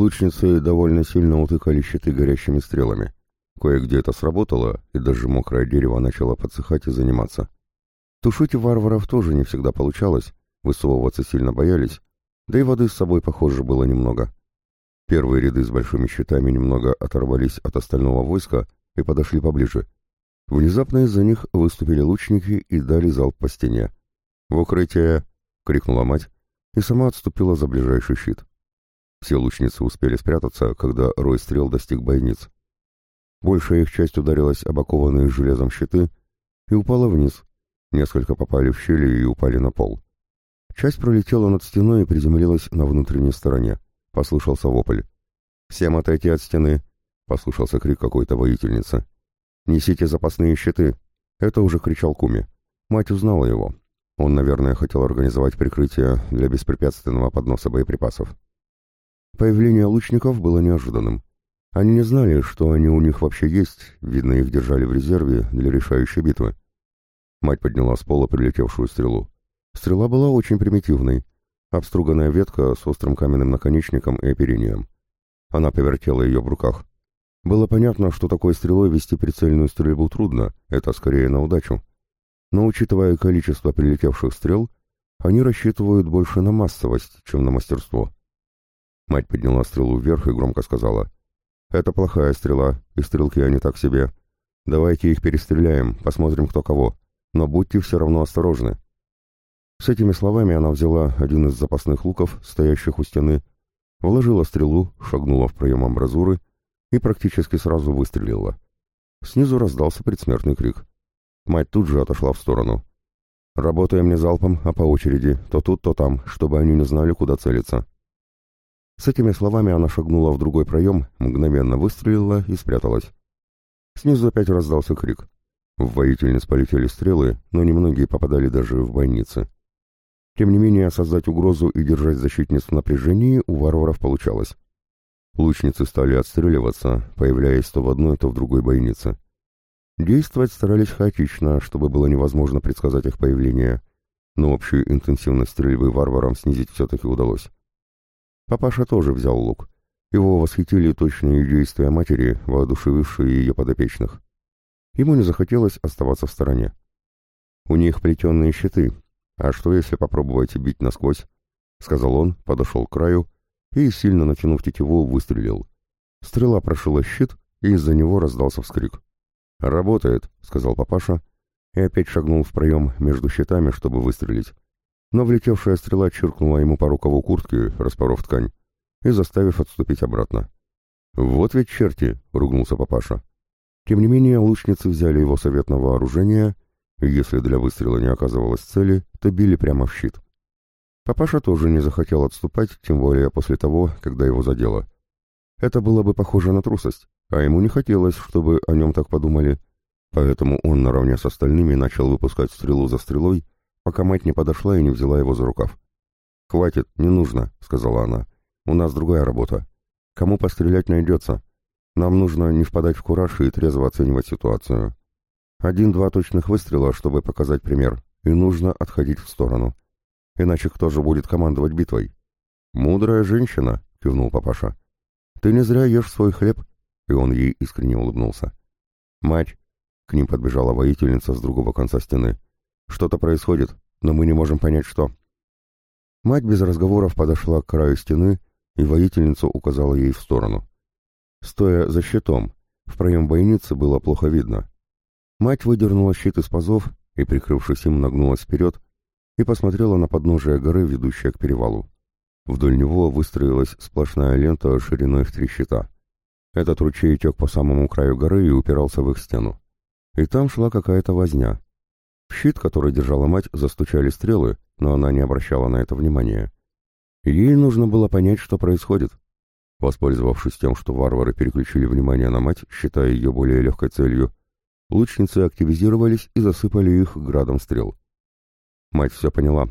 Лучницы довольно сильно утыкали щиты горящими стрелами. Кое-где это сработало, и даже мокрое дерево начало подсыхать и заниматься. Тушить варваров тоже не всегда получалось, высовываться сильно боялись, да и воды с собой, похоже, было немного. Первые ряды с большими щитами немного оторвались от остального войска и подошли поближе. Внезапно из-за них выступили лучники и дали залп по стене. «В укрытие!» — крикнула мать, и сама отступила за ближайший щит. Все лучницы успели спрятаться, когда рой стрел достиг бойниц. Большая их часть ударилась об окованные железом щиты и упала вниз. Несколько попали в щели и упали на пол. Часть пролетела над стеной и приземлилась на внутренней стороне. Послышался вопль. «Всем отойти от стены!» — послышался крик какой-то воительницы. «Несите запасные щиты!» — это уже кричал Куми. Мать узнала его. Он, наверное, хотел организовать прикрытие для беспрепятственного подноса боеприпасов. Появление лучников было неожиданным. Они не знали, что они у них вообще есть, видно, их держали в резерве для решающей битвы. Мать подняла с пола прилетевшую стрелу. Стрела была очень примитивной. Обструганная ветка с острым каменным наконечником и оперением. Она повертела ее в руках. Было понятно, что такой стрелой вести прицельную стрельбу трудно, это скорее на удачу. Но учитывая количество прилетевших стрел, они рассчитывают больше на массовость, чем на мастерство. Мать подняла стрелу вверх и громко сказала, «Это плохая стрела, и стрелки они так себе. Давайте их перестреляем, посмотрим, кто кого. Но будьте все равно осторожны». С этими словами она взяла один из запасных луков, стоящих у стены, вложила стрелу, шагнула в проем амбразуры и практически сразу выстрелила. Снизу раздался предсмертный крик. Мать тут же отошла в сторону. «Работаем не залпом, а по очереди, то тут, то там, чтобы они не знали, куда целиться». С этими словами она шагнула в другой проем, мгновенно выстрелила и спряталась. Снизу опять раздался крик. В воительниц полетели стрелы, но немногие попадали даже в бойницы. Тем не менее, создать угрозу и держать защитниц в напряжении у варваров получалось. Лучницы стали отстреливаться, появляясь то в одной, то в другой бойнице. Действовать старались хаотично, чтобы было невозможно предсказать их появление, но общую интенсивность стрельбы варварам снизить все-таки удалось. Папаша тоже взял лук. Его восхитили точные действия матери, воодушевившие ее подопечных. Ему не захотелось оставаться в стороне. «У них плетеные щиты. А что, если попробовать бить насквозь?» — сказал он, подошел к краю и, сильно натянув тетиву, выстрелил. Стрела прошила щит, и из-за него раздался вскрик. «Работает», — сказал папаша, и опять шагнул в проем между щитами, чтобы выстрелить но влетевшая стрела чиркнула ему по рукаву куртки, распоров ткань, и заставив отступить обратно. «Вот ведь черти!» — ругнулся папаша. Тем не менее, лучницы взяли его совет на вооружение, и если для выстрела не оказывалось цели, то били прямо в щит. Папаша тоже не захотел отступать, тем более после того, когда его задело. Это было бы похоже на трусость, а ему не хотелось, чтобы о нем так подумали, поэтому он наравне с остальными начал выпускать стрелу за стрелой, пока мать не подошла и не взяла его за рукав. «Хватит, не нужно», — сказала она. «У нас другая работа. Кому пострелять найдется? Нам нужно не впадать в кураж и трезво оценивать ситуацию. Один-два точных выстрела, чтобы показать пример, и нужно отходить в сторону. Иначе кто же будет командовать битвой?» «Мудрая женщина», — кивнул папаша. «Ты не зря ешь свой хлеб», — и он ей искренне улыбнулся. «Мать!» — к ним подбежала воительница с другого конца стены. Что-то происходит, но мы не можем понять, что. Мать без разговоров подошла к краю стены, и воительница указала ей в сторону. Стоя за щитом, в проем бойницы было плохо видно. Мать выдернула щит из пазов и, прикрывшись им, нагнулась вперед и посмотрела на подножие горы, ведущее к перевалу. Вдоль него выстроилась сплошная лента шириной в три щита. Этот ручей тек по самому краю горы и упирался в их стену. И там шла какая-то возня. В щит, который держала мать, застучали стрелы, но она не обращала на это внимания. Ей нужно было понять, что происходит. Воспользовавшись тем, что варвары переключили внимание на мать, считая ее более легкой целью, лучницы активизировались и засыпали их градом стрел. Мать все поняла.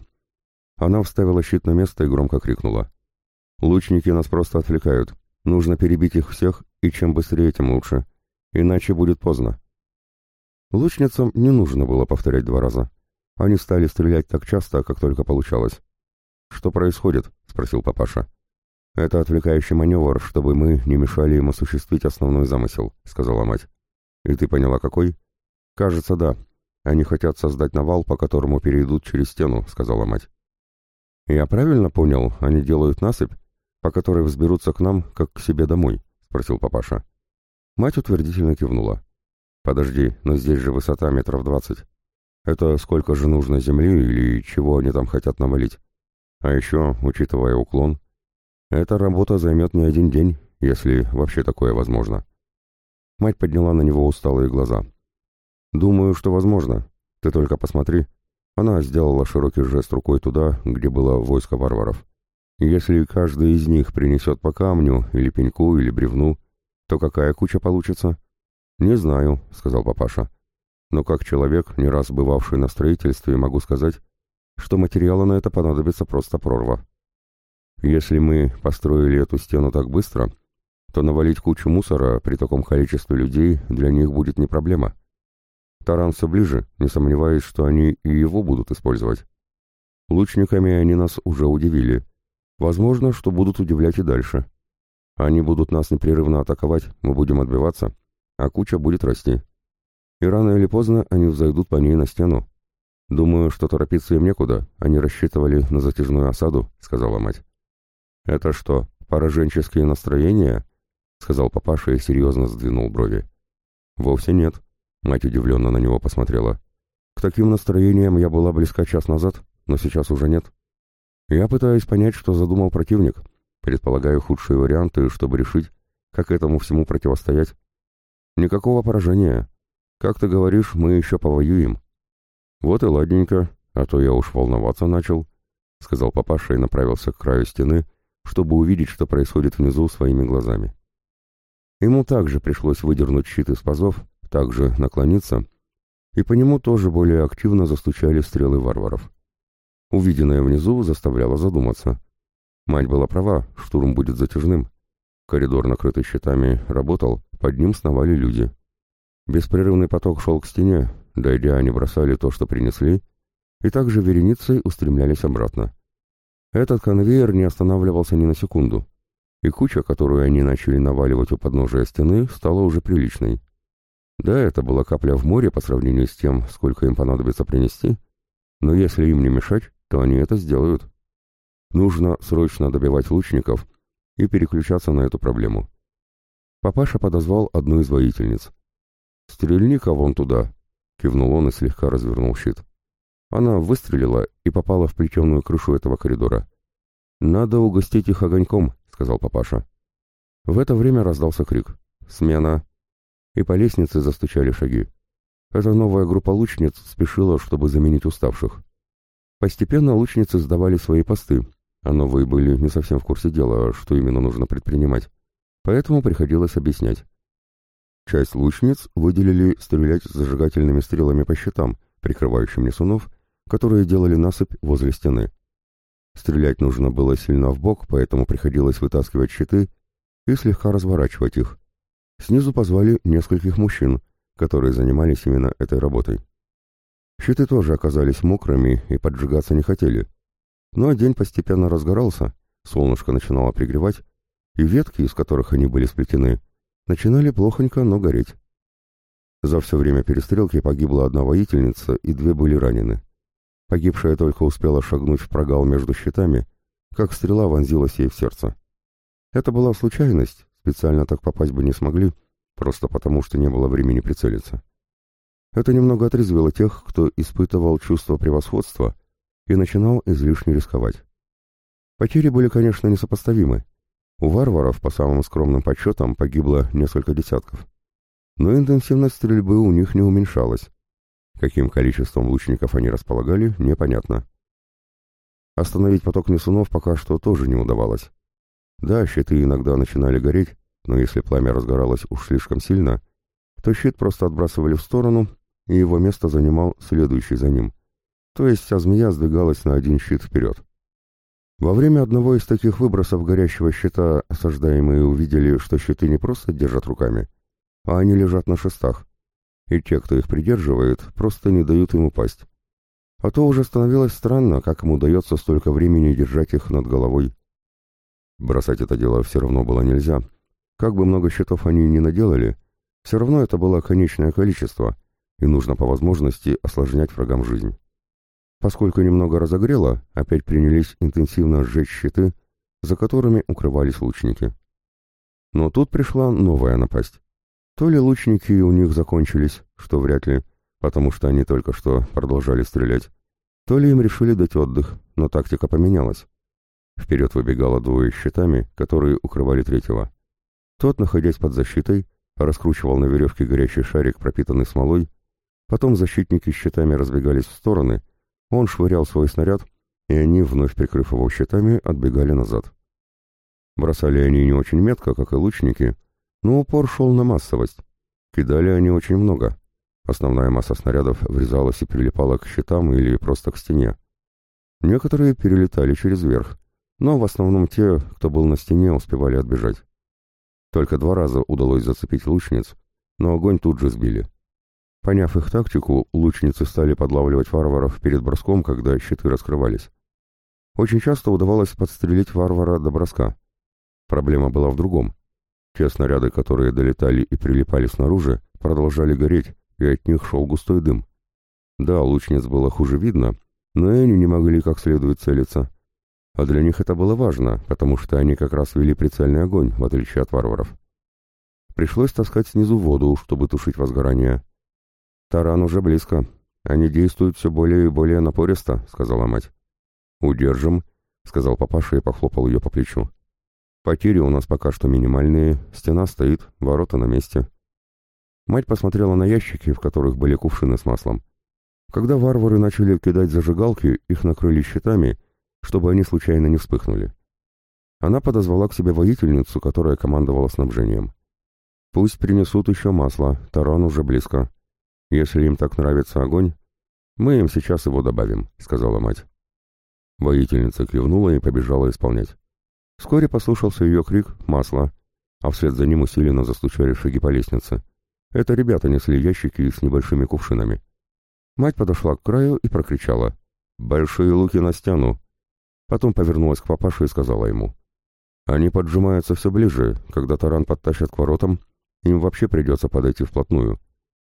Она вставила щит на место и громко крикнула. «Лучники нас просто отвлекают. Нужно перебить их всех, и чем быстрее, тем лучше. Иначе будет поздно». Лучницам не нужно было повторять два раза. Они стали стрелять так часто, как только получалось. «Что происходит?» — спросил папаша. «Это отвлекающий маневр, чтобы мы не мешали им осуществить основной замысел», — сказала мать. «И ты поняла, какой?» «Кажется, да. Они хотят создать навал, по которому перейдут через стену», — сказала мать. «Я правильно понял, они делают насыпь, по которой взберутся к нам, как к себе домой?» — спросил папаша. Мать утвердительно кивнула. «Подожди, но здесь же высота метров двадцать. Это сколько же нужно земли или чего они там хотят навалить? А еще, учитывая уклон, эта работа займет не один день, если вообще такое возможно». Мать подняла на него усталые глаза. «Думаю, что возможно. Ты только посмотри. Она сделала широкий жест рукой туда, где было войско варваров. Если каждый из них принесет по камню, или пеньку, или бревну, то какая куча получится? Не знаю, сказал папаша. Но как человек, не раз бывавший на строительстве, могу сказать, что материала на это понадобится просто прорва. Если мы построили эту стену так быстро, то навалить кучу мусора при таком количестве людей для них будет не проблема. Таран все ближе, не сомневаюсь, что они и его будут использовать. Лучниками они нас уже удивили. Возможно, что будут удивлять и дальше. Они будут нас непрерывно атаковать, мы будем отбиваться, а куча будет расти. И рано или поздно они взойдут по ней на стену. Думаю, что торопиться им некуда, они рассчитывали на затяжную осаду, сказала мать. Это что, пораженческие настроения? сказал папаша и серьезно сдвинул брови. Вовсе нет. Мать удивленно на него посмотрела. К таким настроениям я была близка час назад, но сейчас уже нет. Я пытаюсь понять, что задумал противник. Предполагаю худшие варианты, чтобы решить, как этому всему противостоять. Никакого поражения. Как ты говоришь, мы еще повоюем. Вот и ладненько, а то я уж волноваться начал, — сказал папаша и направился к краю стены, чтобы увидеть, что происходит внизу своими глазами. Ему также пришлось выдернуть щит из пазов, также наклониться, и по нему тоже более активно застучали стрелы варваров. Увиденное внизу заставляло задуматься. Мать была права, штурм будет затяжным. Коридор, накрытый щитами, работал, под ним сновали люди. Беспрерывный поток шел к стене, дойдя, они бросали то, что принесли, и также вереницей устремлялись обратно. Этот конвейер не останавливался ни на секунду, и куча, которую они начали наваливать у подножия стены, стала уже приличной. Да, это была капля в море по сравнению с тем, сколько им понадобится принести, но если им не мешать, то они это сделают. Нужно срочно добивать лучников и переключаться на эту проблему. Папаша подозвал одну из воительниц. «Стрельни-ка вон туда», — кивнул он и слегка развернул щит. Она выстрелила и попала в плетеную крышу этого коридора. «Надо угостить их огоньком», — сказал папаша. В это время раздался крик. «Смена!» и по лестнице застучали шаги. Эта новая группа лучниц спешила, чтобы заменить уставших. Постепенно лучницы сдавали свои посты, а новые были не совсем в курсе дела, что именно нужно предпринимать, поэтому приходилось объяснять. Часть лучниц выделили стрелять зажигательными стрелами по щитам, прикрывающим несунов, которые делали насыпь возле стены. Стрелять нужно было сильно в бок, поэтому приходилось вытаскивать щиты и слегка разворачивать их. Снизу позвали нескольких мужчин, которые занимались именно этой работой. Щиты тоже оказались мокрыми и поджигаться не хотели. Но день постепенно разгорался, солнышко начинало пригревать, и ветки, из которых они были сплетены, начинали плохонько, но гореть. За все время перестрелки погибла одна воительница, и две были ранены. Погибшая только успела шагнуть в прогал между щитами, как стрела вонзилась ей в сердце. Это была случайность, Специально так попасть бы не смогли, просто потому что не было времени прицелиться. Это немного отрезвило тех, кто испытывал чувство превосходства и начинал излишне рисковать. Потери были, конечно, несопоставимы. У варваров, по самым скромным подсчетам, погибло несколько десятков. Но интенсивность стрельбы у них не уменьшалась. Каким количеством лучников они располагали, непонятно. Остановить поток несунов пока что тоже не удавалось. Да, щиты иногда начинали гореть, но если пламя разгоралось уж слишком сильно, то щит просто отбрасывали в сторону, и его место занимал следующий за ним. То есть вся змея сдвигалась на один щит вперед. Во время одного из таких выбросов горящего щита осаждаемые увидели, что щиты не просто держат руками, а они лежат на шестах, и те, кто их придерживает, просто не дают им упасть. А то уже становилось странно, как им удается столько времени держать их над головой. Бросать это дело все равно было нельзя. Как бы много счетов они ни наделали, все равно это было конечное количество, и нужно по возможности осложнять врагам жизнь. Поскольку немного разогрело, опять принялись интенсивно сжечь щиты, за которыми укрывались лучники. Но тут пришла новая напасть. То ли лучники у них закончились, что вряд ли, потому что они только что продолжали стрелять, то ли им решили дать отдых, но тактика поменялась. Вперед выбегало двое щитами, которые укрывали третьего. Тот, находясь под защитой, раскручивал на веревке горячий шарик, пропитанный смолой, потом защитники щитами разбегались в стороны, он швырял свой снаряд, и они, вновь прикрыв его щитами, отбегали назад. Бросали они не очень метко, как и лучники, но упор шел на массовость. Кидали они очень много. Основная масса снарядов врезалась и прилипала к щитам или просто к стене. Некоторые перелетали через верх, но в основном те, кто был на стене, успевали отбежать. Только два раза удалось зацепить лучниц, но огонь тут же сбили. Поняв их тактику, лучницы стали подлавливать варваров перед броском, когда щиты раскрывались. Очень часто удавалось подстрелить варвара до броска. Проблема была в другом. Те снаряды, которые долетали и прилипали снаружи, продолжали гореть, и от них шел густой дым. Да, лучниц было хуже видно, но они не могли как следует целиться. А для них это было важно, потому что они как раз вели прицельный огонь, в отличие от варваров. Пришлось таскать снизу воду, чтобы тушить возгорание. «Таран уже близко. Они действуют все более и более напористо», — сказала мать. «Удержим», — сказал папаша и похлопал ее по плечу. «Потери у нас пока что минимальные, стена стоит, ворота на месте». Мать посмотрела на ящики, в которых были кувшины с маслом. Когда варвары начали кидать зажигалки, их накрыли щитами, чтобы они случайно не вспыхнули. Она подозвала к себе воительницу, которая командовала снабжением. «Пусть принесут еще масло, таран уже близко. Если им так нравится огонь, мы им сейчас его добавим», — сказала мать. Воительница кивнула и побежала исполнять. Вскоре послушался ее крик «Масло!», а вслед за ним усиленно застучали шаги по лестнице. Это ребята несли ящики с небольшими кувшинами. Мать подошла к краю и прокричала «Большие луки на стену!». Потом повернулась к папаше и сказала ему «Они поджимаются все ближе, когда таран подтащат к воротам, им вообще придется подойти вплотную.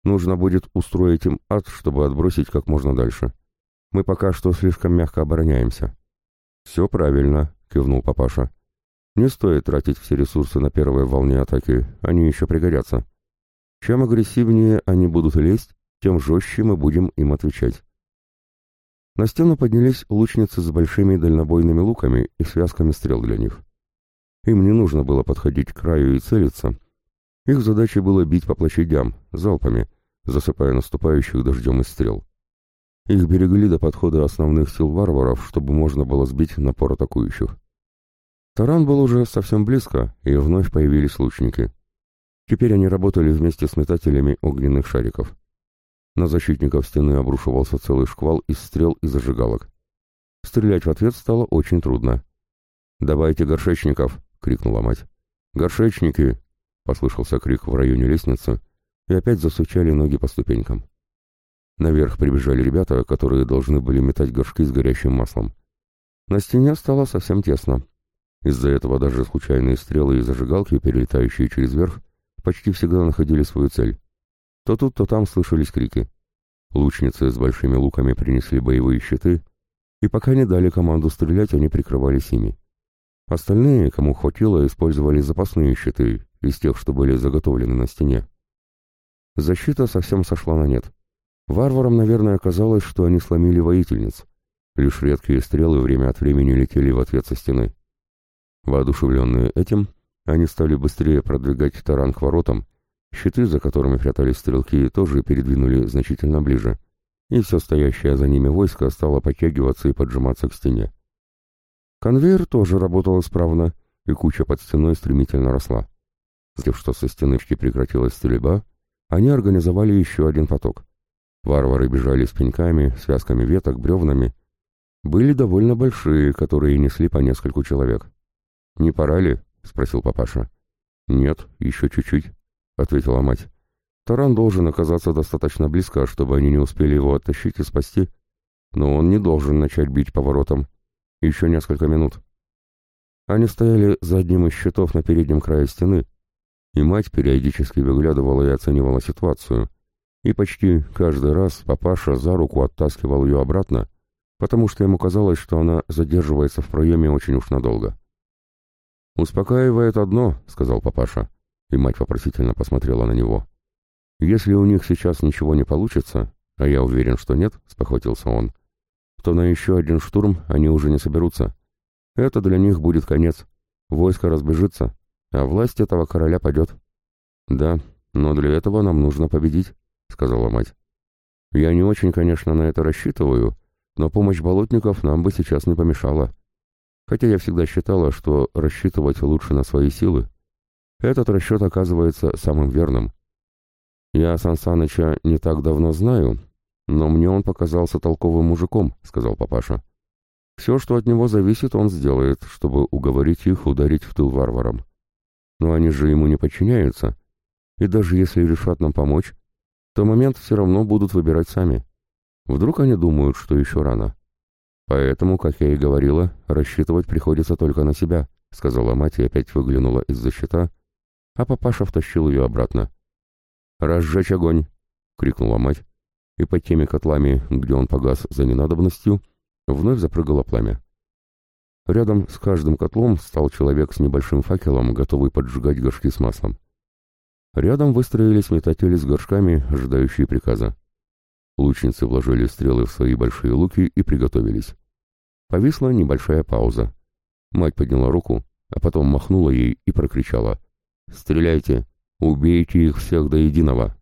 Нужно будет устроить им ад, чтобы отбросить как можно дальше. Мы пока что слишком мягко обороняемся». «Все правильно», — кивнул папаша. «Не стоит тратить все ресурсы на первой волне атаки, они еще пригодятся». Чем агрессивнее они будут лезть, тем жестче мы будем им отвечать. На стену поднялись лучницы с большими дальнобойными луками и связками стрел для них. Им не нужно было подходить к краю и целиться. Их задачей было бить по площадям, залпами, засыпая наступающих дождем из стрел. Их берегли до подхода основных сил варваров, чтобы можно было сбить напор атакующих. Таран был уже совсем близко, и вновь появились лучники — Теперь они работали вместе с метателями огненных шариков. На защитников стены обрушивался целый шквал из стрел и зажигалок. Стрелять в ответ стало очень трудно. «Давайте горшечников!» — крикнула мать. «Горшечники!» — послышался крик в районе лестницы, и опять засучали ноги по ступенькам. Наверх прибежали ребята, которые должны были метать горшки с горящим маслом. На стене стало совсем тесно. Из-за этого даже случайные стрелы и зажигалки, перелетающие через верх, почти всегда находили свою цель. То тут, то там слышались крики. Лучницы с большими луками принесли боевые щиты, и пока не дали команду стрелять, они прикрывались ими. Остальные, кому хватило, использовали запасные щиты из тех, что были заготовлены на стене. Защита совсем сошла на нет. Варварам, наверное, казалось, что они сломили воительниц. Лишь редкие стрелы время от времени летели в ответ со стены. Воодушевленные этим, они стали быстрее продвигать таран к воротам, щиты, за которыми прятались стрелки, тоже передвинули значительно ближе, и все стоящее за ними войско стало подтягиваться и поджиматься к стене. Конвейер тоже работал исправно, и куча под стеной стремительно росла. Сделав, что со стеночки прекратилась стрельба, они организовали еще один поток. Варвары бежали с пеньками, связками веток, бревнами. Были довольно большие, которые несли по нескольку человек. «Не пора ли?» — спросил папаша. «Нет, еще чуть-чуть», — ответила мать. «Таран должен оказаться достаточно близко, чтобы они не успели его оттащить и спасти, но он не должен начать бить поворотом. Еще несколько минут». Они стояли за одним из щитов на переднем крае стены, и мать периодически выглядывала и оценивала ситуацию, и почти каждый раз папаша за руку оттаскивал ее обратно, потому что ему казалось, что она задерживается в проеме очень уж надолго. «Успокаивает одно», — сказал папаша, и мать вопросительно посмотрела на него. «Если у них сейчас ничего не получится, а я уверен, что нет», — спохватился он, — «то на еще один штурм они уже не соберутся. Это для них будет конец. Войско разбежится, а власть этого короля падет». «Да, но для этого нам нужно победить», — сказала мать. «Я не очень, конечно, на это рассчитываю, но помощь болотников нам бы сейчас не помешала. Хотя я всегда считала, что рассчитывать лучше на свои силы. Этот расчет оказывается самым верным. Я Сан Саныча не так давно знаю, но мне он показался толковым мужиком, сказал папаша. Все, что от него зависит, он сделает, чтобы уговорить их ударить в тыл варварам. Но они же ему не подчиняются, и даже если решат нам помочь, то момент все равно будут выбирать сами. Вдруг они думают, что еще рано. Поэтому, как я и говорила, рассчитывать приходится только на себя, сказала мать и опять выглянула из-за щита, а папаша втащил ее обратно. «Разжечь огонь!» — крикнула мать, и под теми котлами, где он погас за ненадобностью, вновь запрыгало пламя. Рядом с каждым котлом стал человек с небольшим факелом, готовый поджигать горшки с маслом. Рядом выстроились метатели с горшками, ожидающие приказа. Лучницы вложили стрелы в свои большие луки и приготовились. Повисла небольшая пауза. Мать подняла руку, а потом махнула ей и прокричала. «Стреляйте! Убейте их всех до единого!»